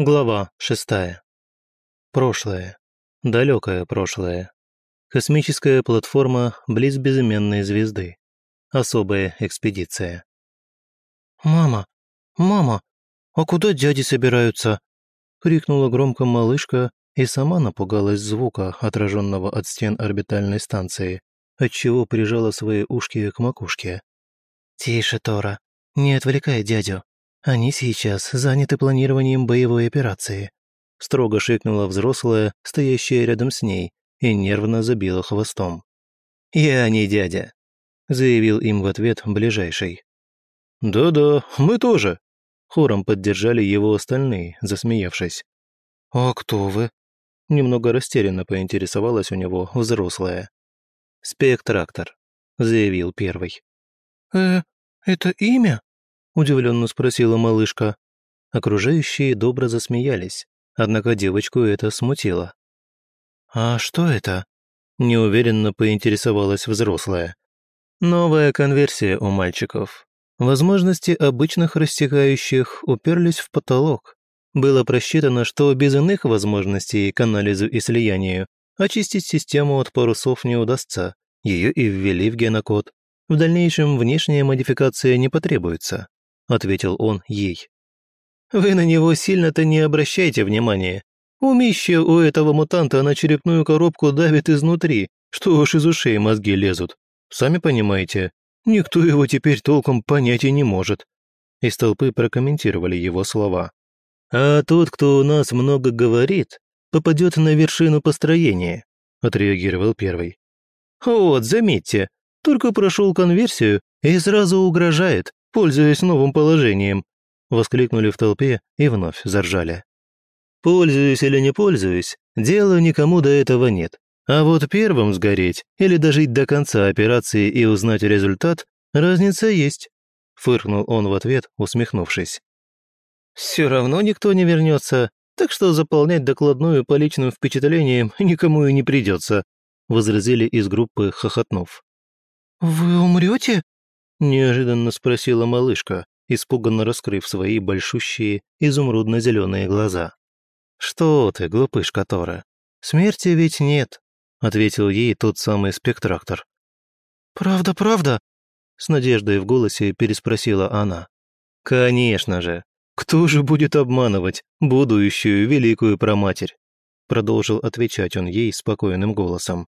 Глава шестая. Прошлое. Далекое прошлое. Космическая платформа близ безыменной звезды. Особая экспедиция. «Мама! Мама! А куда дяди собираются?» крикнула громко малышка и сама напугалась звука, отраженного от стен орбитальной станции, отчего прижала свои ушки к макушке. «Тише, Тора, не отвлекай дядю. Они сейчас заняты планированием боевой операции», строго шикнула взрослая, стоящая рядом с ней, и нервно забила хвостом. «Я не дядя», — заявил им в ответ ближайший. «Да-да, мы тоже», — хором поддержали его остальные, засмеявшись. «А кто вы?» — немного растерянно поинтересовалась у него взрослая. «Спектрактор», — заявил первый. «Э, это имя?» Удивленно спросила малышка. Окружающие добро засмеялись, однако девочку это смутило. «А что это?» – неуверенно поинтересовалась взрослая. «Новая конверсия у мальчиков. Возможности обычных растекающих уперлись в потолок. Было просчитано, что без иных возможностей к анализу и слиянию очистить систему от парусов не удастся. Ее и ввели в генокод. В дальнейшем внешняя модификация не потребуется. — ответил он ей. «Вы на него сильно-то не обращайте внимания. Умище у этого мутанта на черепную коробку давит изнутри, что уж из ушей мозги лезут. Сами понимаете, никто его теперь толком понять и не может». Из толпы прокомментировали его слова. «А тот, кто у нас много говорит, попадет на вершину построения», — отреагировал первый. «Вот, заметьте, только прошел конверсию и сразу угрожает, пользуясь новым положением», — воскликнули в толпе и вновь заржали. «Пользуюсь или не пользуюсь, дела никому до этого нет. А вот первым сгореть или дожить до конца операции и узнать результат, разница есть», — фыркнул он в ответ, усмехнувшись. «Все равно никто не вернется, так что заполнять докладную по личным впечатлениям никому и не придется», — возразили из группы хохотнув. «Вы умрете?» Неожиданно спросила малышка, испуганно раскрыв свои большущие изумрудно-зеленые глаза. «Что ты, глупышка Тора? Смерти ведь нет», — ответил ей тот самый спектрактор. «Правда, правда?» — с надеждой в голосе переспросила она. «Конечно же. Кто же будет обманывать будущую великую проматерь?» Продолжил отвечать он ей спокойным голосом.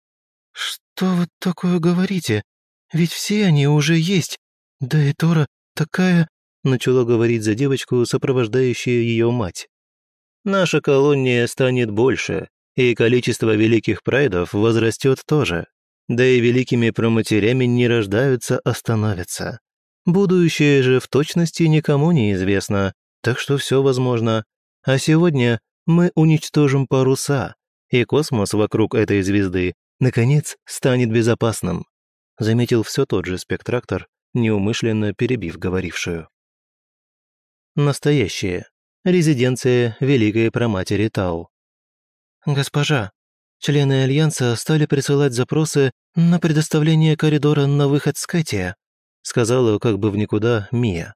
«Что вы такое говорите? Ведь все они уже есть. Да и Тора такая...» начала говорить за девочку, сопровождающая ее мать. «Наша колония станет больше, и количество великих прайдов возрастет тоже. Да и великими проматерями не рождаются, а становятся. Будущее же в точности никому не известно, так что все возможно. А сегодня мы уничтожим паруса, и космос вокруг этой звезды, наконец, станет безопасным заметил все тот же спектрактор, неумышленно перебив говорившую. Настоящее. Резиденция Великой Проматери Тау. «Госпожа, члены Альянса стали присылать запросы на предоставление коридора на выход с Кэтия», сказала как бы в никуда Мия.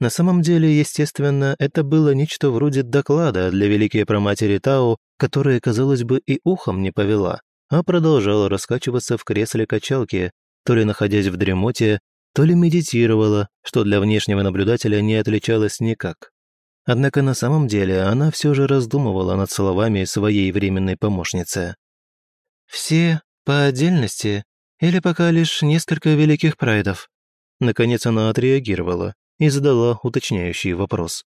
На самом деле, естественно, это было нечто вроде доклада для Великой Проматери Тау, которая, казалось бы, и ухом не повела, а продолжала раскачиваться в кресле качалки, то ли находясь в дремоте, то ли медитировала, что для внешнего наблюдателя не отличалось никак. Однако на самом деле она все же раздумывала над словами своей временной помощницы. «Все по отдельности или пока лишь несколько великих прайдов?» Наконец она отреагировала и задала уточняющий вопрос.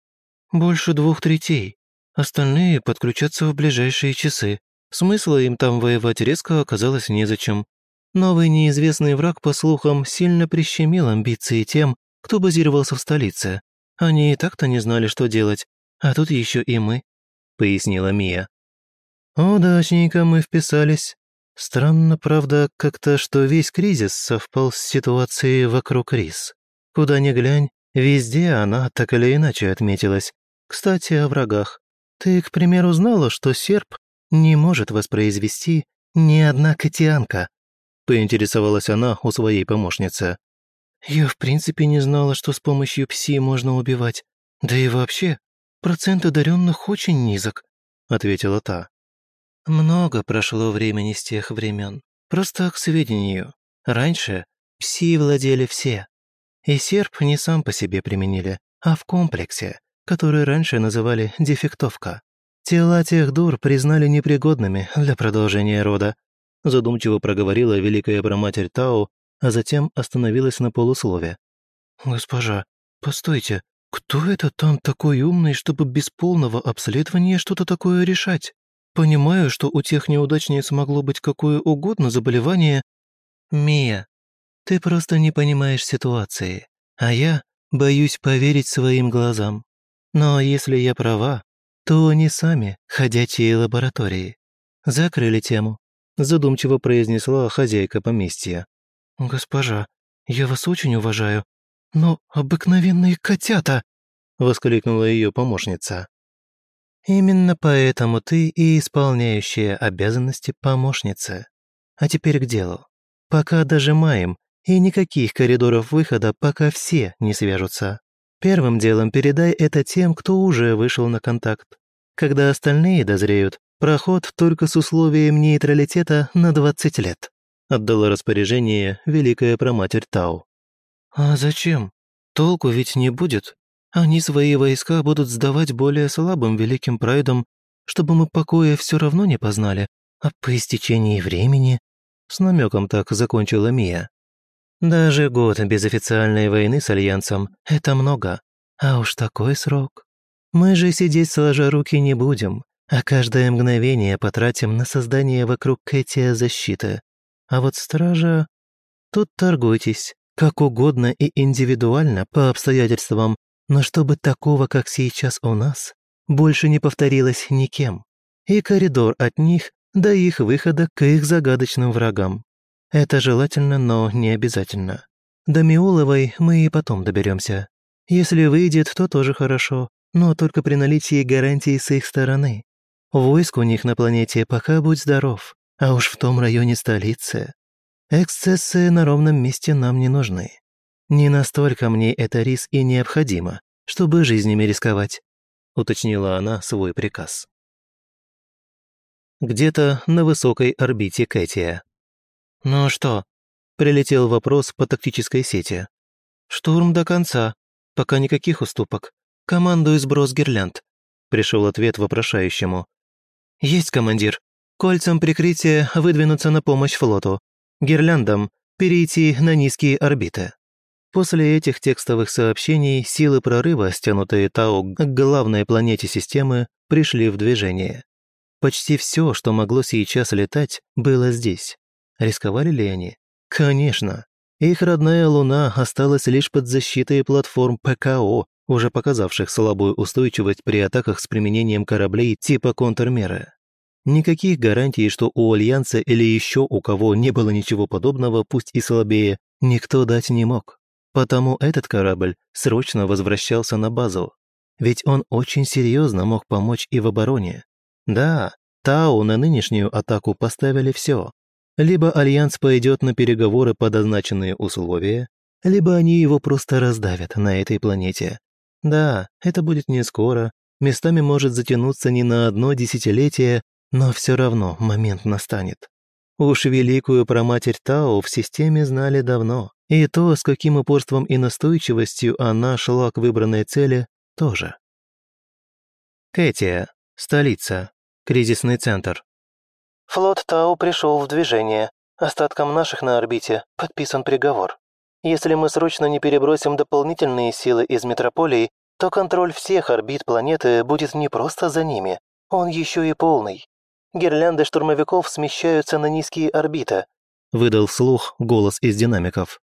«Больше двух третей. Остальные подключатся в ближайшие часы. Смысла им там воевать резко оказалось незачем. Новый неизвестный враг, по слухам, сильно прищемил амбиции тем, кто базировался в столице. Они и так-то не знали, что делать, а тут еще и мы», — пояснила Мия. «Удачненько мы вписались. Странно, правда, как-то, что весь кризис совпал с ситуацией вокруг Рис. Куда ни глянь, везде она так или иначе отметилась. Кстати, о врагах. Ты, к примеру, знала, что серп не может воспроизвести ни одна котианка?» Поинтересовалась она у своей помощницы. «Я в принципе не знала, что с помощью пси можно убивать. Да и вообще, процент одаренных очень низок», — ответила та. «Много прошло времени с тех времен. Просто к сведению. Раньше пси владели все. И серп не сам по себе применили, а в комплексе, который раньше называли дефектовка. Тела тех дур признали непригодными для продолжения рода. Задумчиво проговорила великая проматерь Тау, а затем остановилась на полуслове. «Госпожа, постойте, кто это там такой умный, чтобы без полного обследования что-то такое решать? Понимаю, что у тех неудачниц могло быть какое угодно заболевание. Мия, ты просто не понимаешь ситуации, а я боюсь поверить своим глазам. Но если я права, то они сами ходячие лаборатории. Закрыли тему, задумчиво произнесла хозяйка поместья. «Госпожа, я вас очень уважаю, но обыкновенные котята!» воскликнула ее помощница. «Именно поэтому ты и исполняющая обязанности помощницы. А теперь к делу. Пока дожимаем, и никаких коридоров выхода, пока все не свяжутся. Первым делом передай это тем, кто уже вышел на контакт. Когда остальные дозреют, проход только с условием нейтралитета на 20 лет», отдала распоряжение великая проматерь Тау. «А зачем? Толку ведь не будет. Они свои войска будут сдавать более слабым великим прайдам, чтобы мы покоя все равно не познали, а по истечении времени...» С намеком так закончила Мия. Даже год без официальной войны с Альянсом – это много. А уж такой срок. Мы же сидеть сложа руки не будем, а каждое мгновение потратим на создание вокруг Кэти защиты. А вот стража... Тут торгуйтесь, как угодно и индивидуально по обстоятельствам, но чтобы такого, как сейчас у нас, больше не повторилось никем. И коридор от них до их выхода к их загадочным врагам. Это желательно, но не обязательно. До Миуловой мы и потом доберемся. Если выйдет, то тоже хорошо, но только при наличии гарантии с их стороны. Войск у них на планете пока будь здоров, а уж в том районе столицы. Эксцессы на ровном месте нам не нужны. Не настолько мне это рис и необходимо, чтобы жизнями рисковать», — уточнила она свой приказ. Где-то на высокой орбите Кэтия. «Ну что?» – прилетел вопрос по тактической сети. «Штурм до конца. Пока никаких уступок. Командую сброс гирлянд», – пришел ответ вопрошающему. «Есть, командир. Кольцам прикрытия выдвинуться на помощь флоту. Гирляндам перейти на низкие орбиты». После этих текстовых сообщений силы прорыва, стянутые Тау к главной планете системы, пришли в движение. Почти все, что могло сейчас летать, было здесь. Рисковали ли они? Конечно. Их родная Луна осталась лишь под защитой платформ ПКО, уже показавших слабую устойчивость при атаках с применением кораблей типа контрмеры. Никаких гарантий, что у Альянса или еще у кого не было ничего подобного, пусть и слабее, никто дать не мог. Потому этот корабль срочно возвращался на базу. Ведь он очень серьезно мог помочь и в обороне. Да, Тау на нынешнюю атаку поставили все, либо Альянс пойдет на переговоры под означенные условия, либо они его просто раздавят на этой планете. Да, это будет не скоро, местами может затянуться не на одно десятилетие, но все равно момент настанет. Уж великую праматерь Тау в системе знали давно, и то, с каким упорством и настойчивостью она шла к выбранной цели, тоже. Кэтия, столица, кризисный центр. Флот Тау пришел в движение. Остаткам наших на орбите подписан приговор. Если мы срочно не перебросим дополнительные силы из метрополий, то контроль всех орбит планеты будет не просто за ними, он еще и полный. Гирлянды штурмовиков смещаются на низкие орбиты. Выдал вслух голос из динамиков.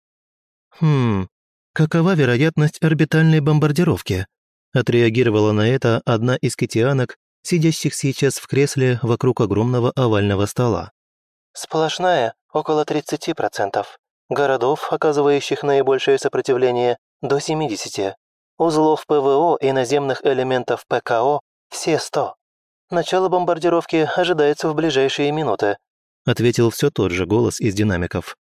Хм, какова вероятность орбитальной бомбардировки? Отреагировала на это одна из китианок, сидящих сейчас в кресле вокруг огромного овального стола. «Сплошная – около 30%. Городов, оказывающих наибольшее сопротивление – до 70%. Узлов ПВО и наземных элементов ПКО – все 100. Начало бомбардировки ожидается в ближайшие минуты», – ответил все тот же голос из динамиков.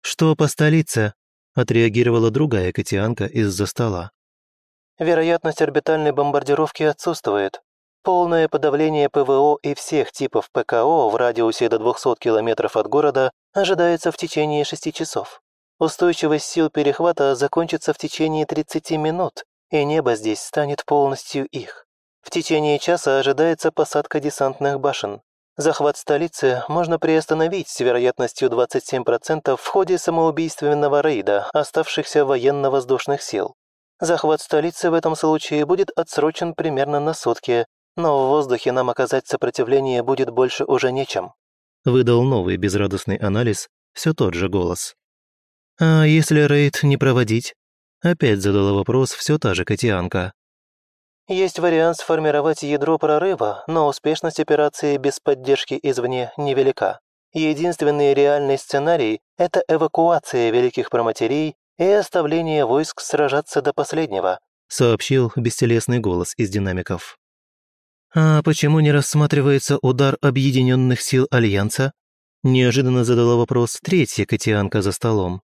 «Что по столице?» – отреагировала другая котианка из-за стола. Вероятность орбитальной бомбардировки отсутствует. Полное подавление ПВО и всех типов ПКО в радиусе до 200 км от города ожидается в течение 6 часов. Устойчивость сил перехвата закончится в течение 30 минут, и небо здесь станет полностью их. В течение часа ожидается посадка десантных башен. Захват столицы можно приостановить с вероятностью 27% в ходе самоубийственного рейда оставшихся военно-воздушных сил. Захват столицы в этом случае будет отсрочен примерно на сутки, но в воздухе нам оказать сопротивление будет больше уже нечем. Выдал новый безрадостный анализ, все тот же голос. «А если рейд не проводить?» Опять задала вопрос все та же Катианка. Есть вариант сформировать ядро прорыва, но успешность операции без поддержки извне невелика. Единственный реальный сценарий – это эвакуация великих проматерей и оставление войск сражаться до последнего», сообщил бестелесный голос из динамиков. «А почему не рассматривается удар объединенных сил Альянса?» Неожиданно задала вопрос третья Катианка за столом.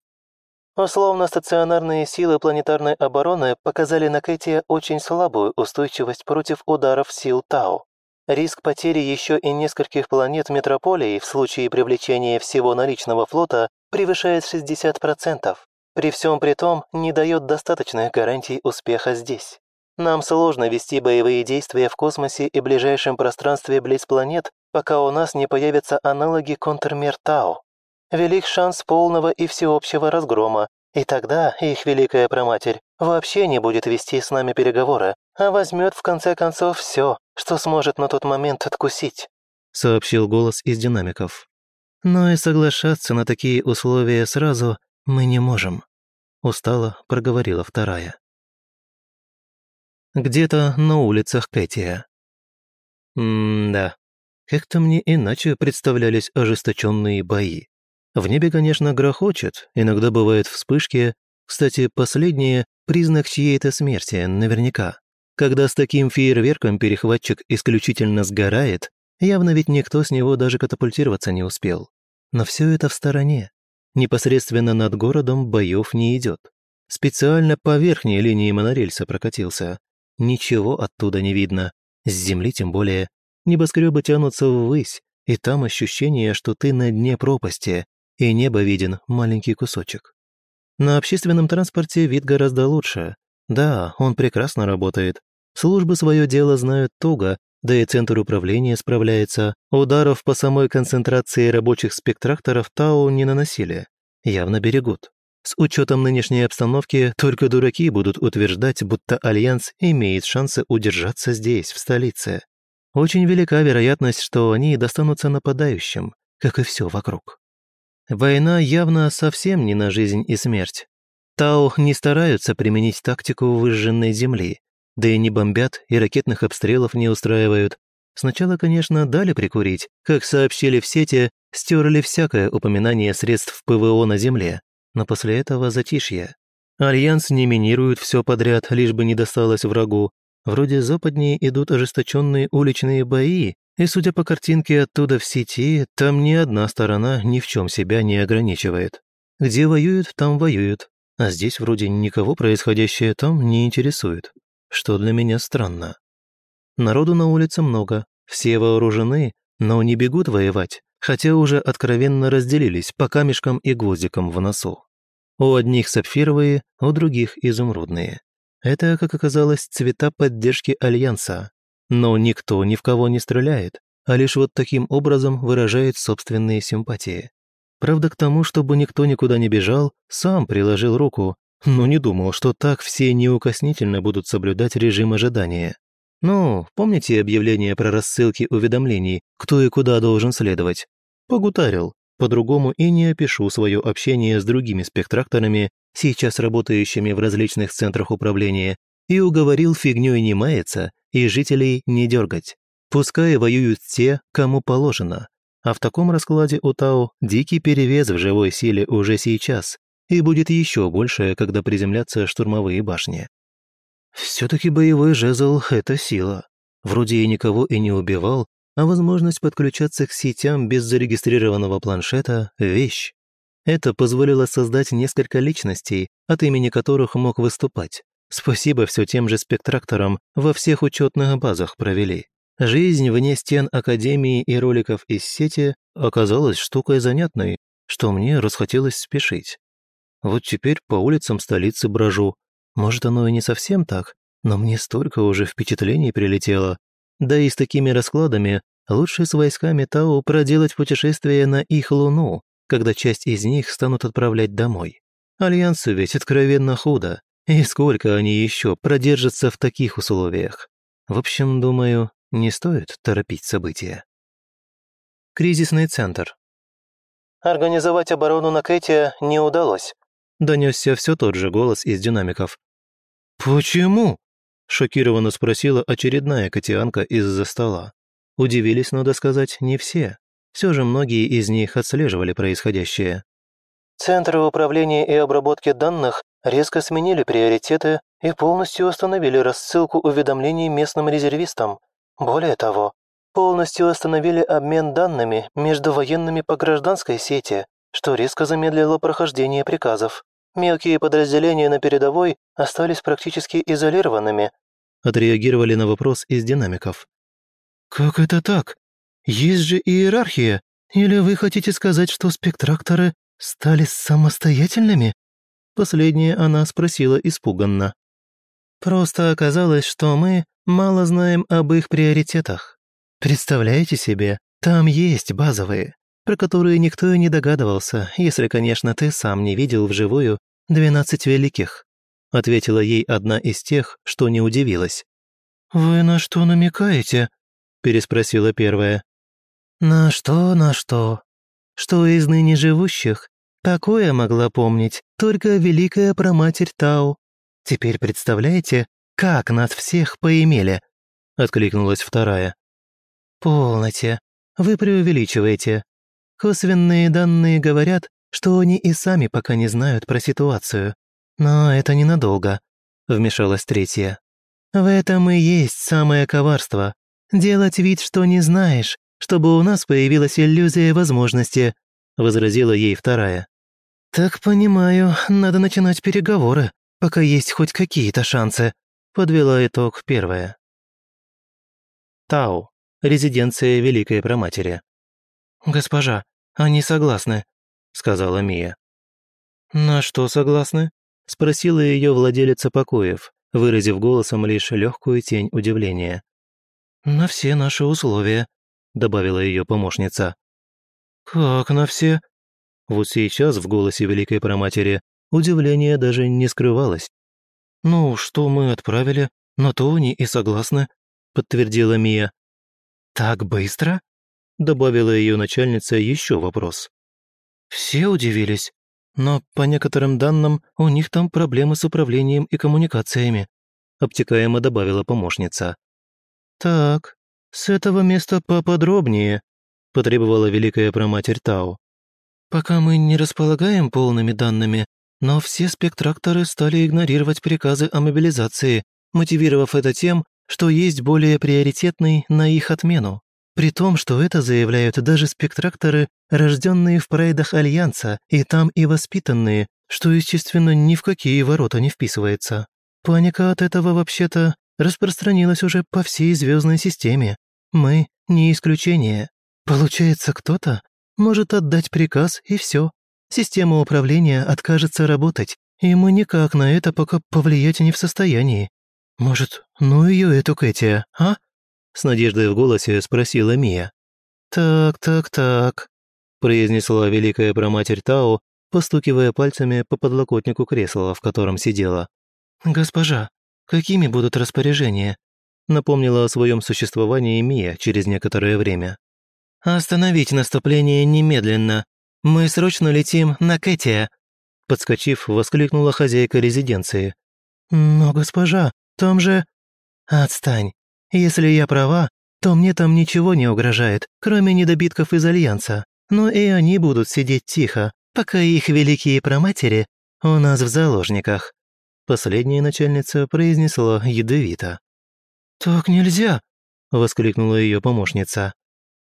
Условно-стационарные силы планетарной обороны показали на Кэти очень слабую устойчивость против ударов сил Тау. Риск потери еще и нескольких планет метрополии в случае привлечения всего наличного флота превышает 60%. При всем при том, не дает достаточных гарантий успеха здесь. Нам сложно вести боевые действия в космосе и ближайшем пространстве близ планет, пока у нас не появятся аналоги контрмер Тау велик шанс полного и всеобщего разгрома, и тогда их Великая Проматерь вообще не будет вести с нами переговоры, а возьмет в конце концов все, что сможет на тот момент откусить», сообщил голос из динамиков. «Но и соглашаться на такие условия сразу мы не можем», устало проговорила вторая. Где-то на улицах Кэтия. М-да, как-то мне иначе представлялись ожесточенные бои. В небе, конечно, грохочет, иногда бывают вспышки. Кстати, последнее – признак чьей-то смерти, наверняка. Когда с таким фейерверком перехватчик исключительно сгорает, явно ведь никто с него даже катапультироваться не успел. Но все это в стороне. Непосредственно над городом боев не идет. Специально по верхней линии монорельса прокатился. Ничего оттуда не видно. С земли тем более. Небоскребы тянутся ввысь, и там ощущение, что ты на дне пропасти, и небо виден маленький кусочек. На общественном транспорте вид гораздо лучше. Да, он прекрасно работает. Службы свое дело знают туго, да и центр управления справляется. Ударов по самой концентрации рабочих спектракторов Тау не наносили. Явно берегут. С учетом нынешней обстановки, только дураки будут утверждать, будто Альянс имеет шансы удержаться здесь, в столице. Очень велика вероятность, что они достанутся нападающим, как и все вокруг. Война явно совсем не на жизнь и смерть. Тау не стараются применить тактику выжженной земли, да и не бомбят и ракетных обстрелов не устраивают. Сначала, конечно, дали прикурить, как сообщили в сети, стерли всякое упоминание средств ПВО на земле, но после этого затишье. Альянс не минирует все подряд, лишь бы не досталось врагу. Вроде западнее идут ожесточенные уличные бои, и судя по картинке оттуда в сети, там ни одна сторона ни в чем себя не ограничивает. Где воюют, там воюют. А здесь вроде никого происходящее там не интересует. Что для меня странно. Народу на улице много, все вооружены, но не бегут воевать, хотя уже откровенно разделились по камешкам и гвоздикам в носу. У одних сапфировые, у других изумрудные. Это, как оказалось, цвета поддержки Альянса, но никто ни в кого не стреляет, а лишь вот таким образом выражает собственные симпатии. Правда, к тому, чтобы никто никуда не бежал, сам приложил руку, но не думал, что так все неукоснительно будут соблюдать режим ожидания. Ну, помните объявление про рассылки уведомлений, кто и куда должен следовать? Погутарил. По-другому и не опишу свое общение с другими спектракторами, сейчас работающими в различных центрах управления, и уговорил фигнёй не маяться и жителей не дергать. Пускай воюют те, кому положено. А в таком раскладе у Тау дикий перевес в живой силе уже сейчас, и будет еще больше, когда приземлятся штурмовые башни. Все-таки боевой жезл — это сила. Вроде и никого и не убивал, а возможность подключаться к сетям без зарегистрированного планшета — вещь. Это позволило создать несколько личностей, от имени которых мог выступать, Спасибо все тем же спектракторам во всех учетных базах провели. Жизнь вне стен Академии и роликов из сети оказалась штукой занятной, что мне расхотелось спешить. Вот теперь по улицам столицы брожу. Может, оно и не совсем так, но мне столько уже впечатлений прилетело. Да и с такими раскладами лучше с войсками Тау проделать путешествие на их Луну, когда часть из них станут отправлять домой. Альянсу ведь откровенно худо, и сколько они еще продержатся в таких условиях. В общем, думаю, не стоит торопить события. Кризисный центр. Организовать оборону на Кэте не удалось. Донесся все тот же голос из динамиков. «Почему?» – шокированно спросила очередная котианка из-за стола. Удивились, надо сказать, не все. Все же многие из них отслеживали происходящее. Центры управления и обработки данных резко сменили приоритеты и полностью остановили рассылку уведомлений местным резервистам. Более того, полностью остановили обмен данными между военными по гражданской сети, что резко замедлило прохождение приказов. Мелкие подразделения на передовой остались практически изолированными. Отреагировали на вопрос из динамиков. «Как это так? Есть же иерархия. Или вы хотите сказать, что спектракторы стали самостоятельными?» Последнее она спросила испуганно. «Просто оказалось, что мы мало знаем об их приоритетах. Представляете себе, там есть базовые, про которые никто и не догадывался, если, конечно, ты сам не видел вживую «Двенадцать великих», ответила ей одна из тех, что не удивилась. «Вы на что намекаете?» переспросила первая. «На что, на что? Что из ныне живущих Такое могла помнить только великая проматерь Тау. Теперь представляете, как нас всех поимели?» — откликнулась вторая. «Полноте. Вы преувеличиваете. Косвенные данные говорят, что они и сами пока не знают про ситуацию. Но это ненадолго», — вмешалась третья. «В этом и есть самое коварство. Делать вид, что не знаешь, чтобы у нас появилась иллюзия возможности», — возразила ей вторая. «Так понимаю, надо начинать переговоры, пока есть хоть какие-то шансы», подвела итог первая. Тау, резиденция Великой Проматери. «Госпожа, они согласны», — сказала Мия. «На что согласны?» — спросила ее владелица покоев, выразив голосом лишь легкую тень удивления. «На все наши условия», — добавила ее помощница. «Как на все?» Вот сейчас в голосе Великой Проматери удивление даже не скрывалось. «Ну, что мы отправили, на то они и согласны», — подтвердила Мия. «Так быстро?» — добавила ее начальница еще вопрос. Все удивились, но по некоторым данным у них там проблемы с управлением и коммуникациями, обтекаемо добавила помощница. «Так, с этого места поподробнее», — потребовала Великая Проматерь Тау. Пока мы не располагаем полными данными, но все спектракторы стали игнорировать приказы о мобилизации, мотивировав это тем, что есть более приоритетный на их отмену. При том, что это заявляют даже спектракторы, рожденные в прайдах Альянса, и там и воспитанные, что, естественно, ни в какие ворота не вписывается. Паника от этого, вообще-то, распространилась уже по всей звездной системе. Мы не исключение. Получается, кто-то может отдать приказ, и все. Система управления откажется работать, и мы никак на это пока повлиять не в состоянии. Может, ну ее эту Кэти, а?» С надеждой в голосе спросила Мия. «Так, так, так», произнесла великая проматерь Тао, постукивая пальцами по подлокотнику кресла, в котором сидела. «Госпожа, какими будут распоряжения?» напомнила о своем существовании Мия через некоторое время. «Остановить наступление немедленно. Мы срочно летим на Кэтия!» Подскочив, воскликнула хозяйка резиденции. «Но, госпожа, там же...» «Отстань. Если я права, то мне там ничего не угрожает, кроме недобитков из Альянса. Но и они будут сидеть тихо, пока их великие проматери у нас в заложниках». Последняя начальница произнесла ядовито. «Так нельзя!» — воскликнула ее помощница.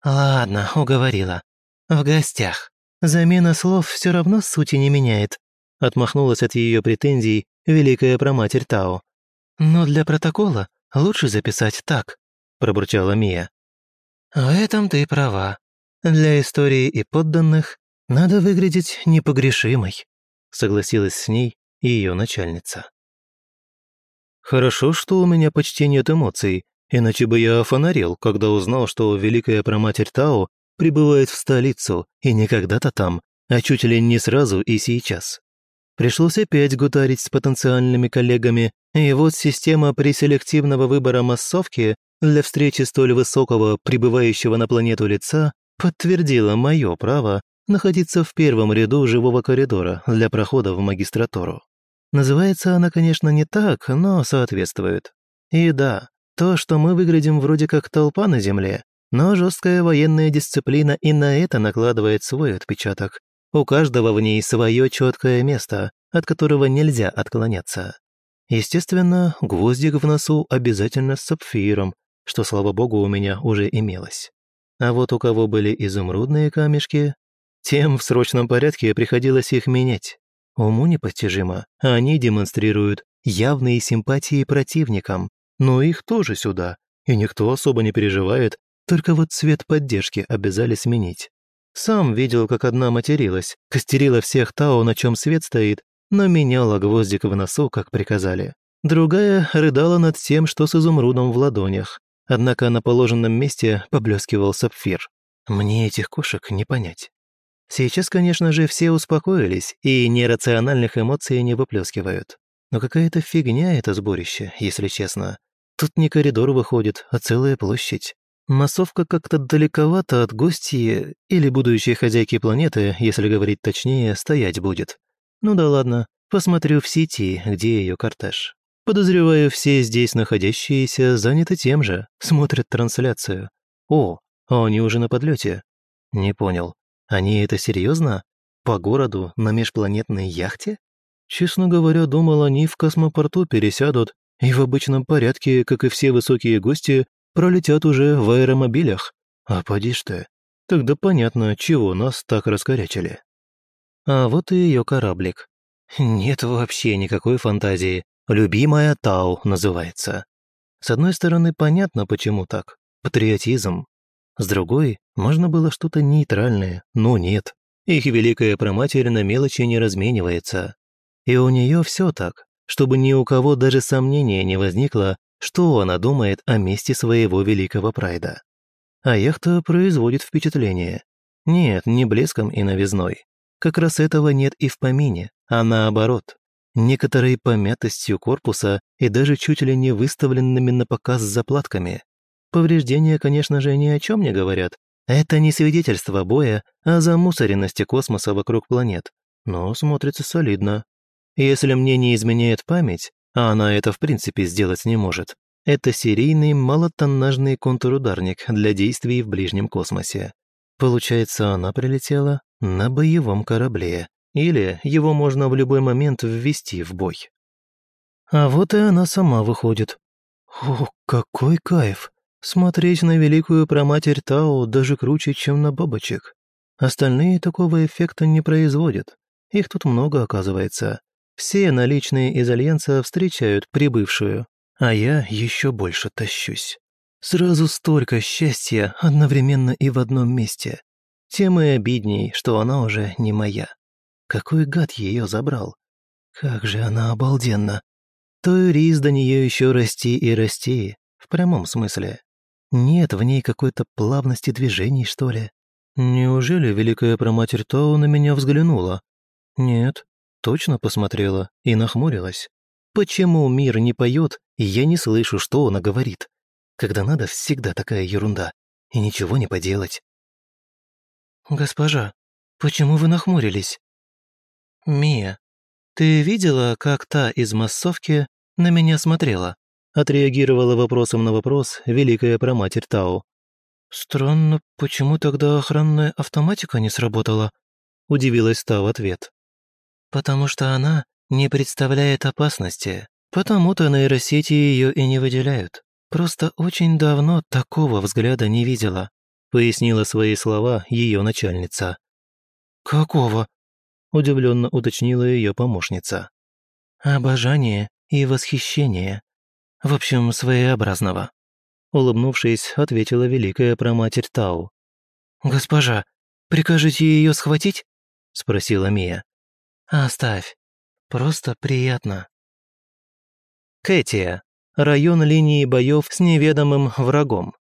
«Ладно, уговорила. В гостях. Замена слов все равно сути не меняет», отмахнулась от ее претензий Великая Проматерь Тао. Но для протокола лучше записать так, пробурчала Мия. В этом ты права. Для истории и подданных надо выглядеть непогрешимой, согласилась с ней ее начальница. Хорошо, что у меня почти нет эмоций, иначе бы я офонарел, когда узнал, что Великая Проматерь Тао прибывает в столицу, и не когда-то там, а чуть ли не сразу и сейчас. Пришлось опять гутарить с потенциальными коллегами, и вот система преселективного выбора массовки для встречи столь высокого, прибывающего на планету лица, подтвердила мое право находиться в первом ряду живого коридора для прохода в магистратуру. Называется она, конечно, не так, но соответствует. И да, то, что мы выглядим вроде как толпа на земле, но жесткая военная дисциплина и на это накладывает свой отпечаток. У каждого в ней свое четкое место, от которого нельзя отклоняться. Естественно, гвоздик в носу обязательно с сапфиром, что, слава богу, у меня уже имелось. А вот у кого были изумрудные камешки, тем в срочном порядке приходилось их менять. Уму непостижимо, они демонстрируют явные симпатии противникам, но их тоже сюда, и никто особо не переживает, только вот цвет поддержки обязали сменить. Сам видел, как одна материлась, костерила всех Тао, на чем свет стоит, но меняла гвоздик в носу, как приказали. Другая рыдала над тем, что с изумрудом в ладонях, однако на положенном месте поблескивал сапфир. Мне этих кошек не понять. Сейчас, конечно же, все успокоились и нерациональных эмоций не выплескивают. Но какая-то фигня это сборище, если честно. Тут не коридор выходит, а целая площадь. Массовка как-то далековато от гостей или будущей хозяйки планеты, если говорить точнее, стоять будет. Ну да ладно, посмотрю в сети, где ее кортеж. Подозреваю, все здесь находящиеся заняты тем же, смотрят трансляцию. О, а они уже на подлете. Не понял. Они это серьезно? По городу на межпланетной яхте? Честно говоря, думал, они в космопорту пересядут и в обычном порядке, как и все высокие гости, пролетят уже в аэромобилях. А поди ж ты. Тогда понятно, чего нас так раскорячили. А вот и ее кораблик. Нет вообще никакой фантазии. «Любимая Тау» называется. С одной стороны, понятно, почему так. Патриотизм. С другой, можно было что-то нейтральное, но нет. Их великая проматерь на мелочи не разменивается. И у нее все так, чтобы ни у кого даже сомнения не возникло, что она думает о месте своего великого прайда. А яхта производит впечатление. Нет, не блеском и новизной. Как раз этого нет и в помине, а наоборот. Некоторой помятостью корпуса и даже чуть ли не выставленными на показ заплатками. Повреждения, конечно же, ни о чем не говорят. Это не свидетельство боя, а замусоренности космоса вокруг планет. Но смотрится солидно. Если мне не изменяет память, а она это в принципе сделать не может, это серийный малотоннажный контрударник для действий в ближнем космосе. Получается, она прилетела на боевом корабле, или его можно в любой момент ввести в бой. А вот и она сама выходит. О, какой кайф! Смотреть на великую проматерь Тао даже круче, чем на бабочек. Остальные такого эффекта не производят. Их тут много, оказывается. Все наличные из Альянса встречают прибывшую, а я еще больше тащусь. Сразу столько счастья одновременно и в одном месте. Тем и обидней, что она уже не моя. Какой гад ее забрал? Как же она обалденна. То рис до нее еще расти и расти, в прямом смысле. Нет в ней какой-то плавности движений, что ли? Неужели великая проматерь Тау на меня взглянула? Нет, точно посмотрела и нахмурилась. Почему мир не поет, и я не слышу, что она говорит? Когда надо, всегда такая ерунда, и ничего не поделать. «Госпожа, почему вы нахмурились?» «Мия, ты видела, как та из массовки на меня смотрела?» отреагировала вопросом на вопрос великая проматерь Тау. «Странно, почему тогда охранная автоматика не сработала?» – удивилась та в ответ. «Потому что она не представляет опасности, потому-то нейросети ее и не выделяют. Просто очень давно такого взгляда не видела», – пояснила свои слова ее начальница. «Какого?» – удивленно уточнила ее помощница. обожание и восхищение. В общем, своеобразного». Улыбнувшись, ответила великая проматерь Тау. «Госпожа, прикажете ее схватить?» спросила Мия. «Оставь. Просто приятно». Кэтия. Район линии боев с неведомым врагом.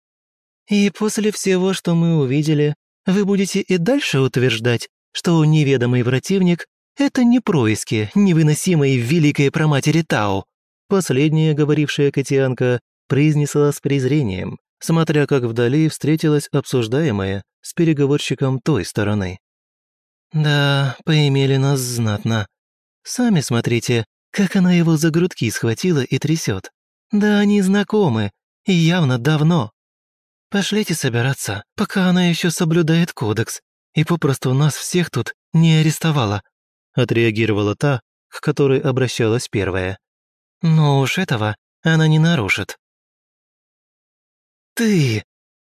«И после всего, что мы увидели, вы будете и дальше утверждать, что неведомый противник — это не происки невыносимой великой проматери Тау?» Последняя, говорившая Катианка, произнесла с презрением, смотря как вдали встретилась обсуждаемая с переговорщиком той стороны. «Да, поимели нас знатно. Сами смотрите, как она его за грудки схватила и трясет. Да они знакомы, и явно давно. Пошлите собираться, пока она еще соблюдает кодекс, и попросту нас всех тут не арестовала», отреагировала та, к которой обращалась первая. «Но уж этого она не нарушит». «Ты!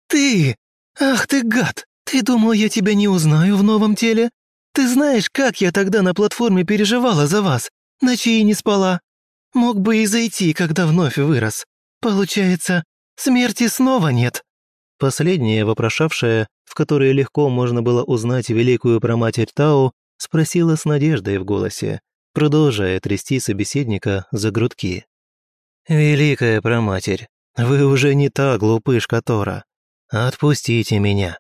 Ты! Ах ты гад! Ты думал, я тебя не узнаю в новом теле? Ты знаешь, как я тогда на платформе переживала за вас? Ночей не спала. Мог бы и зайти, когда вновь вырос. Получается, смерти снова нет». Последняя, вопрошавшая, в которой легко можно было узнать великую проматерь Тау, спросила с надеждой в голосе, продолжая трясти собеседника за грудки. «Великая проматерь, вы уже не та глупышка Тора. Отпустите меня.